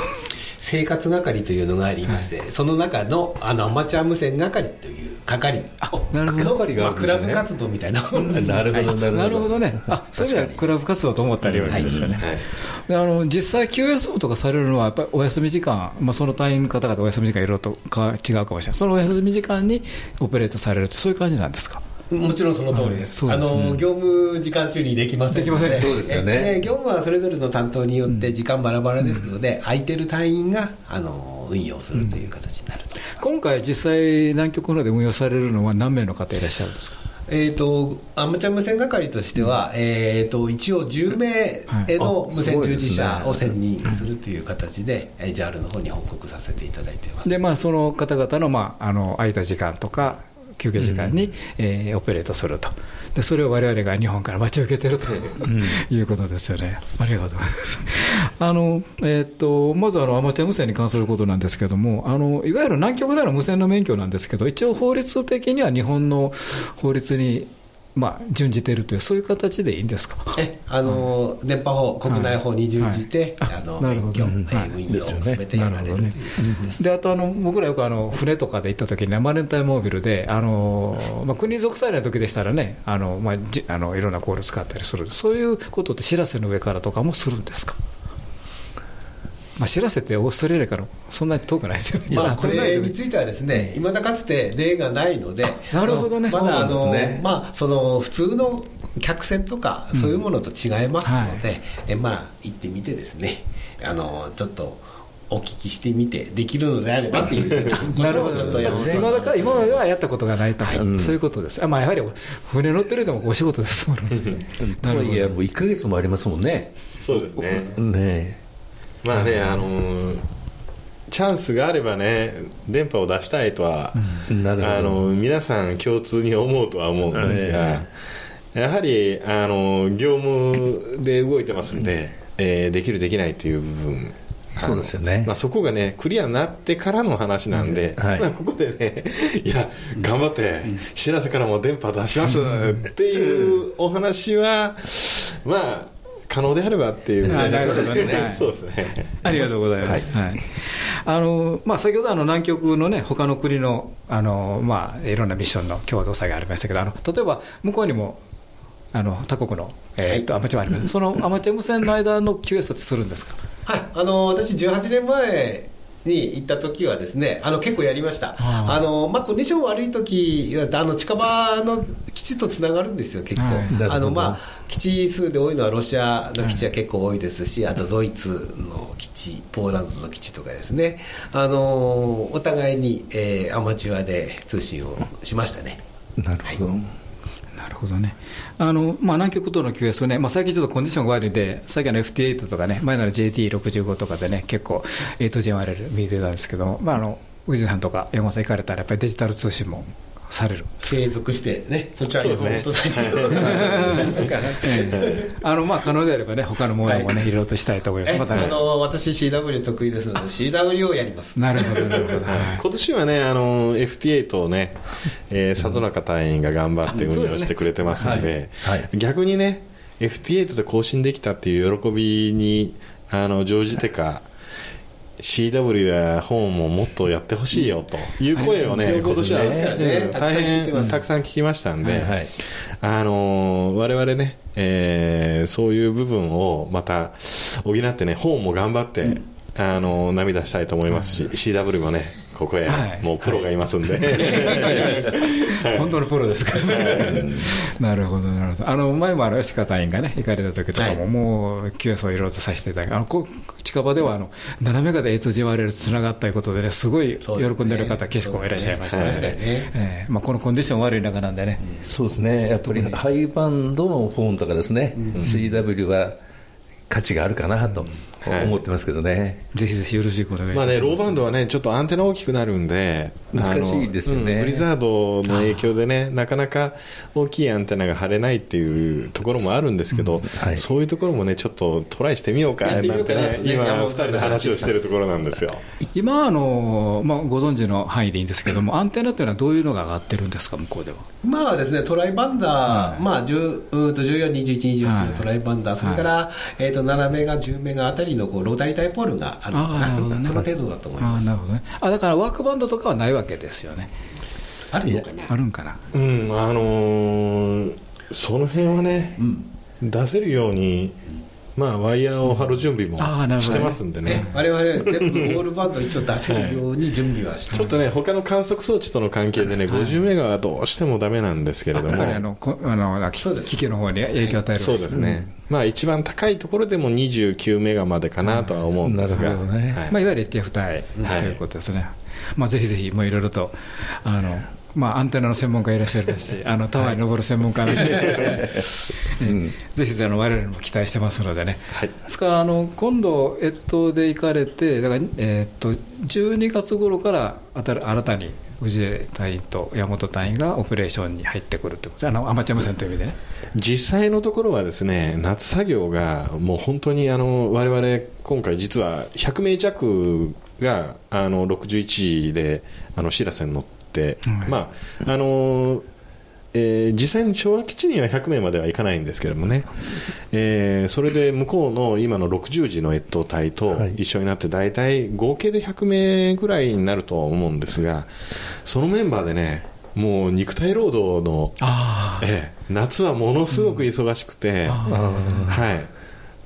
生活係というのがありまして、はい、その中のあのアマチュア無線係という係。あなるほど。係があクラブ活動みたいな。なるほどなるほど。ね。あそれはクラブ活動と思ったりよりですよね、はい。はい、あの実際 QSO とかされるのはやっぱりお休み時間、まあ、その隊員の方々お休み時間いろいろとか違うかもしれない。そのお休み時間にオペレートされるとそういう感じなんですか？もちろんその通りです。はい、すね、あの業務時間中にできませんで。きません。そうですよね。業務はそれぞれの担当によって時間バラバラですので、うん、空いてる隊員があの運用するという形になると、うん、今回実際南極の方で運用されるのは何名の方いらっしゃるんですか？えーと、アマチュア無線係としては、うん、えーと、一応10名への無線従事者を専任するという形で、はい、JAL の方に報告させていただいてます。で、まあ、その方々の,、まあ、あの空いた時間とか休憩時間に、うん、えー、オペレートすると。でそれを我々が日本から待ち受けてると いうことですよね、ありがとうございます。あの、えー、っとまずあのアマチュア無線に関することなんですけどもあのいわゆる南極での無線の免許なんですけど一応法律的には日本の法律にまあ、準じているという、そういう形でいいんですか？えあの、電波法、国内法に準じて、はい、あの免許、運用すべてやられるというであとあの、僕らよくあの船とかで行った時に、マレンタイモービルで、あのまあ、国属されない時でしたらね、あのまあ、じあのいろんなコール使ったりする、そういうことって知らせの上からとかもするんですか？まあ、知らせてオーストラリアからそんなに遠くないですよね、まあ、これについてはですね、いまだかつて例がないので、なるほどね、まだあの、ね、まあ、その普通の客船とかそういうものと違いますので、えまあ行ってみてですね。あのちょっとお聞きしてみてできるのであればっていうなるほど。今だから今まではやったことがないと、そういうことです、あまあ、やはり船乗ってるでもお仕事ですもんね。とはいえもう1か月もありますもんね。そうですね。ねまあねあのーチャンスがあればね電波を出したいとは、なるほど。あの皆さん共通に思うとは思うんですが、やはりあの業務で動いてますんで、えーできるできないという部分。そうですよね。まあ、そこがねクリアになってからの話なんで、はい。まあ、ここでね いや頑張って知らせからも電波出しますっていうお話はまあ可能であればっていうね。はい。そうですね。ありがとうございます。はい。あのまあ、先ほどあの南極の、ね、他の国のあの、まあ、いろんなミッションの共同作がありましたけど、あの例えば向こうにもあの他国の、えーっとアマチュアあります、そのアマチュア無線の間の QS ってするんですか？はい、あの私、18年前に行った時はですね、あの結構やりました。あのまあコンディション悪い時はあの近場の基地とつながるんですよ結構。はいあのまあ基地数で多いのはロシアの基地は結構多いですし、あとドイツの基地、ポーランドの基地とかですね。あのお互いに、えーアマチュアで通信をしましたね。なるほど、なるほどね、あのまあ、南極との QS ね、まあ、最近ちょっとコンディションが悪いんで、最近の FT8 とかね、前なら JT65 とかでね、結構、8JRL 見てたんですけども、まあ、あの宇治さんとか山本さん行かれたら、やっぱりデジタル通信もされる。継続してね、そちらにそうですあのまあ可能であればね、他のものもね、い。ろいろとしたいと思います。えまたね。あの私 CW 得意ですので CW をやります。なるほど、なるほど。今年はね、あの FT8 をね、えー里中隊員が頑張って運用してくれてますんで、逆にね、FT8 で更新できたっていう喜びにあの乗じてか、CW や本ももっとやってほしいよという声をね、はい今年は、ね。大変たくさん聞きましたんで、はいはい。あの我々ね、えーそういう部分をまた補ってね、本も頑張って、あの涙したいと思いますし、CW もね、ここへはい。もうプロがいますんで、本当のプロですから、なるほど、なるほど、あの前もあの吉川隊員がね、行かれた時とかも、はい。もう QS をいろいろとさせていただき、あのこ近場ではあの7メガで A2JRL つながったということでね、すごい喜んでる方、結構いらっしゃいましたね。そうですね。ええ。まあ、このコンディション悪い中なんでね、そうですね、やっぱりハイバンドのフォンとかですね、CW は価値があるかなと。はい思ってますけどね、ぜひぜひよろしくお願いします。まあね、ローバンドはね、ちょっとアンテナ大きくなるんで、難しいですよね。うんブリザードの影響でね、なかなか大きいアンテナが張れないっていうところもあるんですけど、はい。そういうところもね、ちょっとトライしてみようかなんてねね。今、二人で話をしてるところなんですよ。今あの、まあ、ご存知の範囲でいいんですけども、アンテナというのはどういうのが上がってるんですか、向こうでは？まあですね、トライバンダー、はい。まあ、10うーと14、21、21のトライバンダー、それから、えー、と7メガ、10メガあたりのこうロータリータイポールがあるのかななね。その程度だと思いあます。ーなるほどね。あだからワークバンドとかはないわけですよね、あるのかな。あるんかな。うん、あのーその辺はね、出せるように、まあ、ワイヤーを張る準備もしてますんでね。我々全部オールバンド一応出せるように準備はしてちょっとね、他の観測装置との関係でね、50メガはどうしてもダメなんですけれども、やっぱりあのこあの機器の方に影響を与えるそうですね、まあ一番高いところでも29メガまでかなとは思うんですが、なるほどね。はい。まあ、いわゆる HF 帯ということですね、まあ、ぜひぜひ、もういろいろとあの、まあ、アンテナの専門家いらっしゃ いますし、あのタワーに登る専門家なんで、うん。ぜひぜひあの我々も期待してますのでね、はい。ですからあの今度、越冬で行かれて、だから、えーっと12月頃から新新たに藤江隊員と山本隊員がオペレーションに入ってくるということで、あのアマチュア無線という意味でね。実際のところはですね夏作業がもう本当にあの我々今回実は100名弱があの61時であのしらせに乗って、はい。まああのえー実際に昭和基地には100名まではいかないんですけれどもね、えーそれで向こうの今の60時の越冬隊とはい。一緒になって大体合計で100名ぐらいになると思うんですがそのメンバーでねもう肉体労働のあええ、夏はものすごく忙しくて、はい、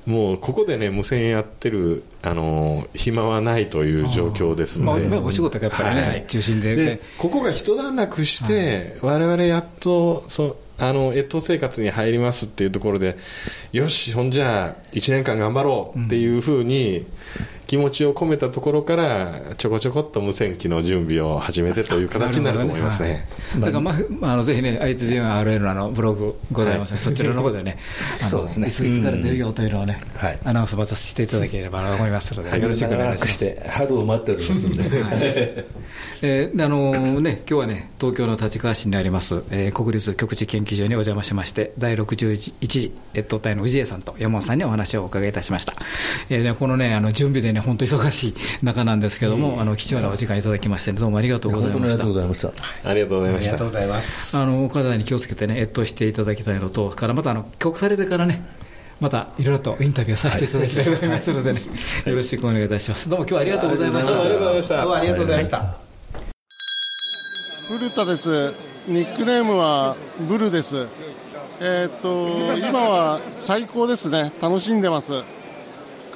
もうここでね無線やってるあの暇はないという状況ですまあ、ので、まあお仕事がやっぱりね、はい。中心で、でねここが一段落して、我々やっとそあの越冬生活に入りますっていうところでよしほんじゃあ1年間頑張ろうっていうふうに気持ちを込めたところからちょこちょこっと無線機の準備を始めてという形になると思いますね。だから、まあ、あのぜひね、ITGRL のあのブログございますね、そちらの方でね、そうですね。いついつから出るよというのをね、アナウンスまたしていただければと思いますので、よろしくお願いします。して春を待っておりますんで、えーあのね、今日はね、東京の立川市にあります、えー国立極地研究所にお邪魔しまして、第61次越冬隊の氏家さんと山本さんにお話をお伺いいたしました。えこのね、あの準備でね、本当忙しい中なんですけども、あの貴重なお時間いただきまして、どうもありがとうございました。ありがとうございました。ありがとうございました。ありがとうございます。あのお体に気をつけてね、越冬していただきたいのと、からまたあの帰国されてからね、またいろいろとインタビューさせていただきたいと思いますのでね、よろしくお願いいたします。どうも今日はありがとうございました。どうもありがとうございましたどうもありがとうございました。古田です。ニックネームはブルです。えーっと今は最高ですね。楽しんでます。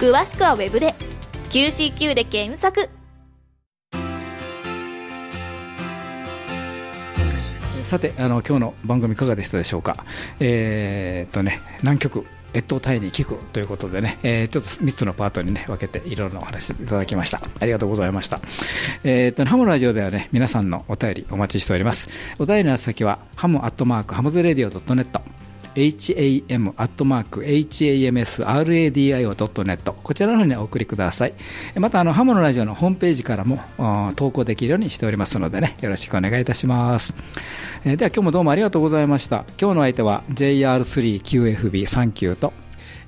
詳しくはウェブで QCQ で検索さて、あの今日の番組いかがでしたでしょうか？えーっとね、南極越冬隊に聞くということでね、えーちょっと3つのパートにね分けていろいろなお話いただきました。ありがとうございました。えーっとハムラジオではね皆さんのお便りお待ちしております。お便りの先はハムアットマークハムズレディオドットネット。ham アットマーク hamsradio.net こちらの方にお送りくださいまたあのハモのラジオのホームページからもあ投稿できるようにしておりますのでねよろしくお願いいたします、えーでは今日もどうもありがとうございました今日の相手は JR3QFB39 と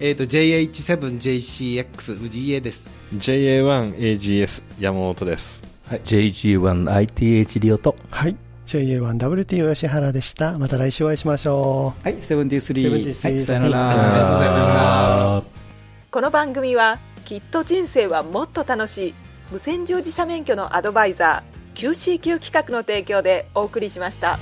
えっ、と JH7JCX 氏家です。JA1AGS 山本です。はい、JG1ITH リオと、はい。JA1WTO 吉原でした。また来週お会いしましょはい73 73はいさよならはいありがとうございましたこの番組はきっと人生はもっと楽しい。無線乗自社免許のアドバイザー QCQ 企画の提供でお送りしました。